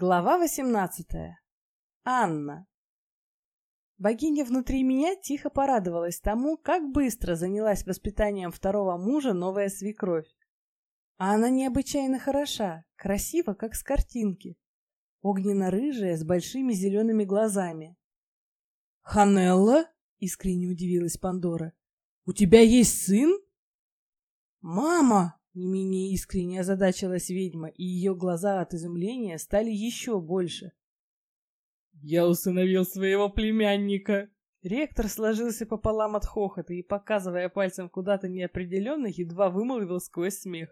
Глава 18. Анна. Богиня внутри меня тихо порадовалась тому, как быстро занялась воспитанием второго мужа новая свекровь. А она необычайно хороша, красива, как с картинки. Огненно-рыжая, с большими зелеными глазами. «Ханелла?» — искренне удивилась Пандора. «У тебя есть сын?» «Мама!» Не менее искренне озадачилась ведьма, и ее глаза от изумления стали еще больше. «Я усыновил своего племянника!» Ректор сложился пополам от хохота и, показывая пальцем куда-то неопределенно, едва вымолвил сквозь смех.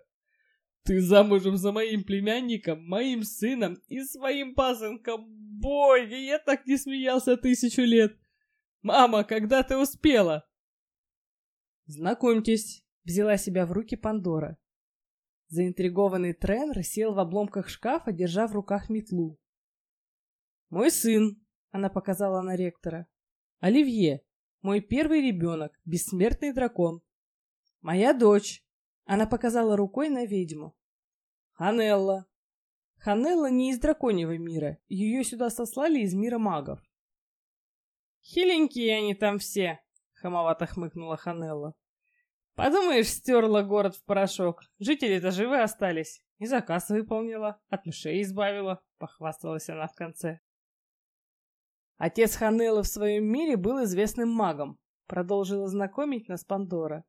«Ты замужем за моим племянником, моим сыном и своим пасынком! Боги, я так не смеялся тысячу лет! Мама, когда ты успела?» «Знакомьтесь», — взяла себя в руки Пандора. Заинтригованный Тренер сел в обломках шкафа, держа в руках метлу. «Мой сын», — она показала на ректора. «Оливье, мой первый ребенок, бессмертный дракон. Моя дочь», — она показала рукой на ведьму. «Ханелла». Ханелла не из драконьего мира, ее сюда сослали из мира магов. «Хиленькие они там все», — хамовато хмыкнула Ханелла. Подумаешь, стерла город в порошок. Жители-то живы остались. И заказ выполнила, от мышей избавила, похвасталась она в конце. Отец Ханелла в своем мире был известным магом, продолжила знакомить нас Пандора.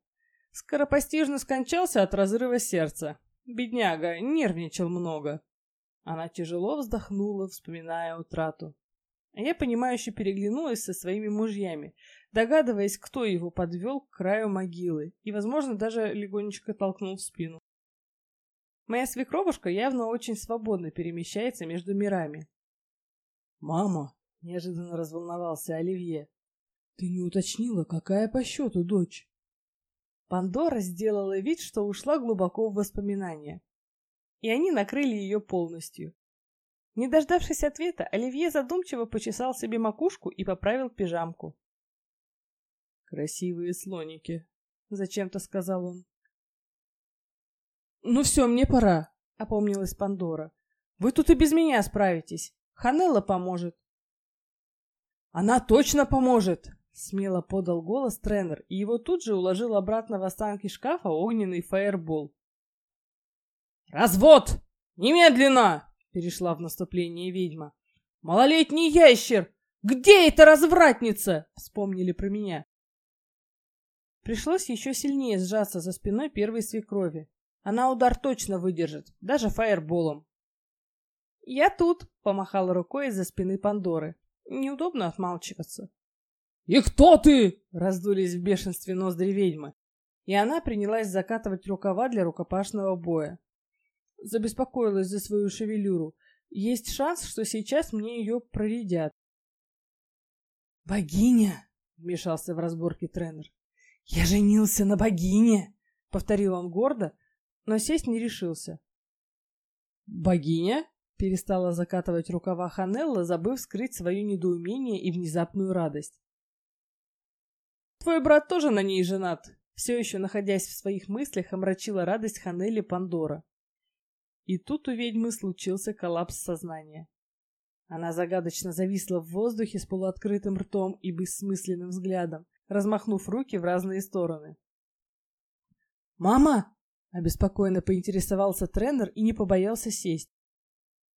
Скоропостижно скончался от разрыва сердца. Бедняга, нервничал много. Она тяжело вздохнула, вспоминая утрату. А я, понимающе переглянулась со своими мужьями, догадываясь, кто его подвел к краю могилы, и, возможно, даже легонечко толкнул в спину. Моя свекровушка явно очень свободно перемещается между мирами. «Мама!» — неожиданно разволновался Оливье. «Ты не уточнила, какая по счету дочь?» Пандора сделала вид, что ушла глубоко в воспоминания. И они накрыли ее полностью. Не дождавшись ответа, Оливье задумчиво почесал себе макушку и поправил пижамку. «Красивые слоники», — зачем-то сказал он. «Ну все, мне пора», — опомнилась Пандора. «Вы тут и без меня справитесь. Ханелла поможет». «Она точно поможет!» — смело подал голос тренер, и его тут же уложил обратно в останки шкафа огненный фаербол. «Развод! Немедленно!» Перешла в наступление ведьма. «Малолетний ящер! Где эта развратница?» Вспомнили про меня. Пришлось еще сильнее сжаться за спиной первой свекрови. Она удар точно выдержит, даже фаерболом. «Я тут!» — помахала рукой из-за спины Пандоры. Неудобно отмалчиваться. «И кто ты?» — раздулись в бешенстве ноздри ведьмы. И она принялась закатывать рукава для рукопашного боя. Забеспокоилась за свою шевелюру. Есть шанс, что сейчас мне ее проредят. «Богиня!» — вмешался в разборки тренер. «Я женился на богине!» — повторил он гордо, но сесть не решился. «Богиня?» — перестала закатывать рукава Ханелла, забыв скрыть свое недоумение и внезапную радость. «Твой брат тоже на ней женат», — все еще находясь в своих мыслях, омрачила радость Ханелли Пандора. И тут у ведьмы случился коллапс сознания. Она загадочно зависла в воздухе с полуоткрытым ртом и бессмысленным взглядом, размахнув руки в разные стороны. «Мама!» — обеспокоенно поинтересовался тренер и не побоялся сесть.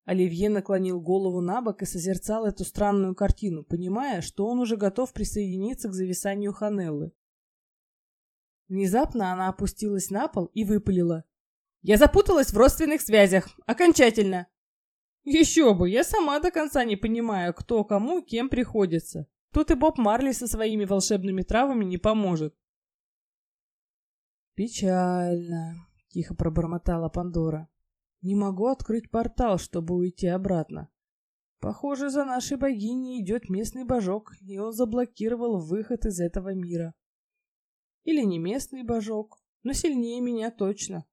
Оливье наклонил голову на бок и созерцал эту странную картину, понимая, что он уже готов присоединиться к зависанию Ханеллы. Внезапно она опустилась на пол и выпалила. Я запуталась в родственных связях. Окончательно. Еще бы, я сама до конца не понимаю, кто кому кем приходится. Тут и Боб Марли со своими волшебными травами не поможет. Печально, тихо пробормотала Пандора. Не могу открыть портал, чтобы уйти обратно. Похоже, за нашей богиней идет местный божок, и он заблокировал выход из этого мира. Или не местный божок, но сильнее меня точно.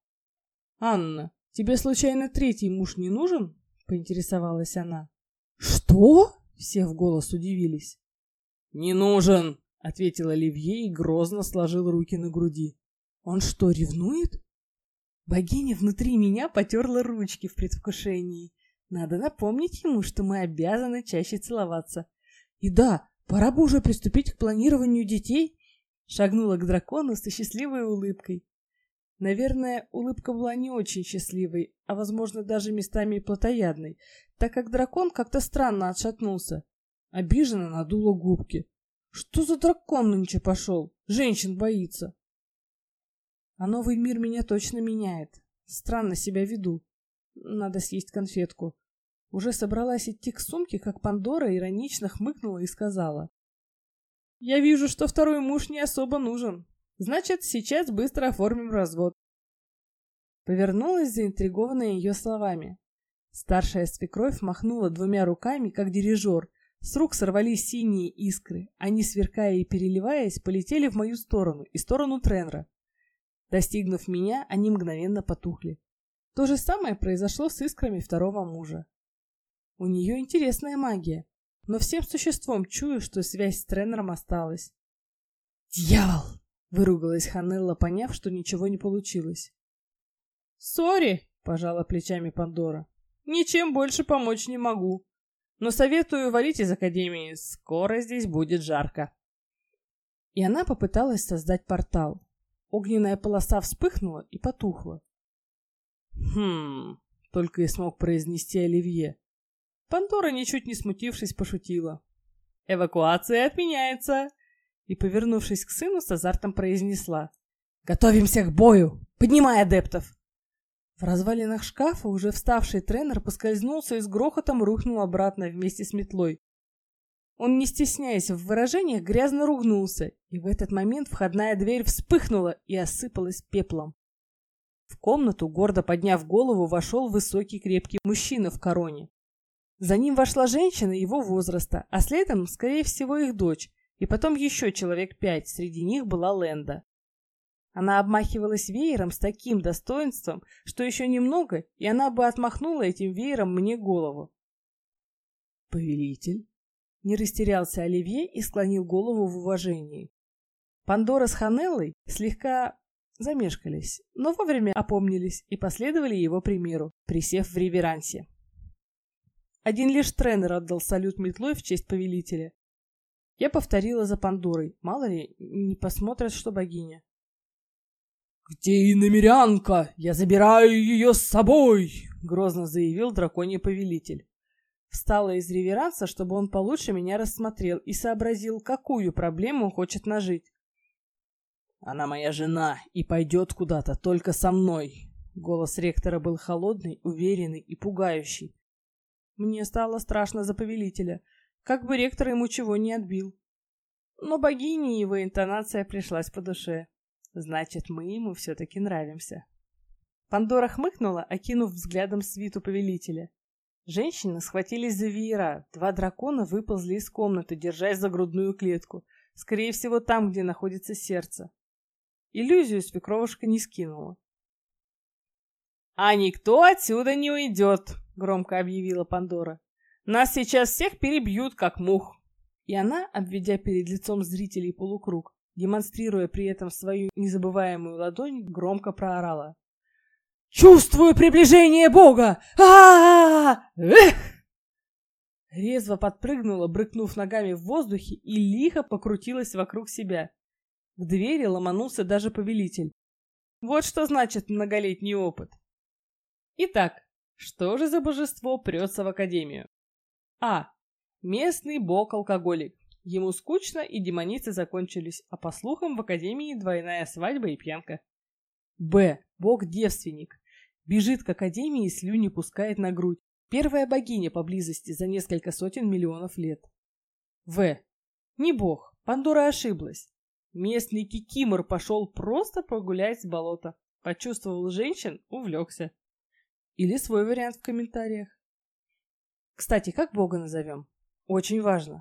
«Анна, тебе случайно третий муж не нужен?» — поинтересовалась она. «Что?» — все в голос удивились. «Не нужен!» — ответил Оливье и грозно сложил руки на груди. «Он что, ревнует?» Богиня внутри меня потерла ручки в предвкушении. Надо напомнить ему, что мы обязаны чаще целоваться. И да, пора бы уже приступить к планированию детей. Шагнула к дракону со счастливой улыбкой. Наверное, улыбка была не очень счастливой, а, возможно, даже местами плотоядной, так как дракон как-то странно отшатнулся. Обиженно надула губки. Что за дракон нынче пошел? Женщин боится. А новый мир меня точно меняет. Странно себя веду. Надо съесть конфетку. Уже собралась идти к сумке, как Пандора иронично хмыкнула и сказала. «Я вижу, что второй муж не особо нужен. Значит, сейчас быстро оформим развод. Повернулась заинтригованная ее словами. Старшая свекровь махнула двумя руками, как дирижер. С рук сорвались синие искры. Они, сверкая и переливаясь, полетели в мою сторону и сторону Тренра. Достигнув меня, они мгновенно потухли. То же самое произошло с искрами второго мужа. У нее интересная магия, но всем существом чую, что связь с Тренером осталась. «Дьявол!» Выругалась Ханелла, поняв, что ничего не получилось. «Сори!» — пожала плечами Пандора. «Ничем больше помочь не могу. Но советую валить из Академии. Скоро здесь будет жарко». И она попыталась создать портал. Огненная полоса вспыхнула и потухла. «Хм...» — только и смог произнести Оливье. Пандора, ничуть не смутившись, пошутила. «Эвакуация отменяется и, повернувшись к сыну, с азартом произнесла. «Готовимся к бою! Поднимай адептов!» В развалинах шкафа уже вставший тренер поскользнулся и с грохотом рухнул обратно вместе с метлой. Он, не стесняясь в выражениях, грязно ругнулся, и в этот момент входная дверь вспыхнула и осыпалась пеплом. В комнату, гордо подняв голову, вошел высокий крепкий мужчина в короне. За ним вошла женщина его возраста, а следом, скорее всего, их дочь, и потом еще человек пять, среди них была Ленда. Она обмахивалась веером с таким достоинством, что еще немного, и она бы отмахнула этим веером мне голову. «Повелитель?» — не растерялся Оливье и склонил голову в уважении. Пандора с Ханеллой слегка замешкались, но вовремя опомнились и последовали его примеру, присев в реверансе. Один лишь тренер отдал салют метлой в честь повелителя, я повторила за Пандорой. Мало ли, не посмотрят, что богиня. «Где иномерянка? Я забираю ее с собой!» — грозно заявил драконий повелитель. Встала из реверанса, чтобы он получше меня рассмотрел и сообразил, какую проблему хочет нажить. «Она моя жена и пойдет куда-то только со мной!» Голос ректора был холодный, уверенный и пугающий. Мне стало страшно за повелителя. Как бы ректор ему чего не отбил. Но богине его интонация пришлась по душе. Значит, мы ему все-таки нравимся. Пандора хмыкнула, окинув взглядом свиту повелителя. Женщины схватились за веера. Два дракона выползли из комнаты, держась за грудную клетку. Скорее всего, там, где находится сердце. Иллюзию свекровушка не скинула. «А никто отсюда не уйдет!» — громко объявила Пандора. Нас сейчас всех перебьют, как мух. И она, обведя перед лицом зрителей полукруг, демонстрируя при этом свою незабываемую ладонь, громко проорала. «Чувствую приближение Бога! а, -а, Эх!» Резво подпрыгнула, брыкнув ногами в воздухе, и лихо покрутилась вокруг себя. К двери ломанулся даже повелитель. Вот что значит многолетний опыт. Итак, что же за божество прется в академию? А. Местный бог-алкоголик. Ему скучно, и демоницы закончились, а по слухам в академии двойная свадьба и пьянка. Б. Бог-девственник. Бежит к академии и слюни пускает на грудь. Первая богиня поблизости за несколько сотен миллионов лет. В. Не бог. Пандора ошиблась. Местный кикимор пошел просто погулять с болота. Почувствовал женщин, увлекся. Или свой вариант в комментариях. Кстати, как Бога назовем? Очень важно.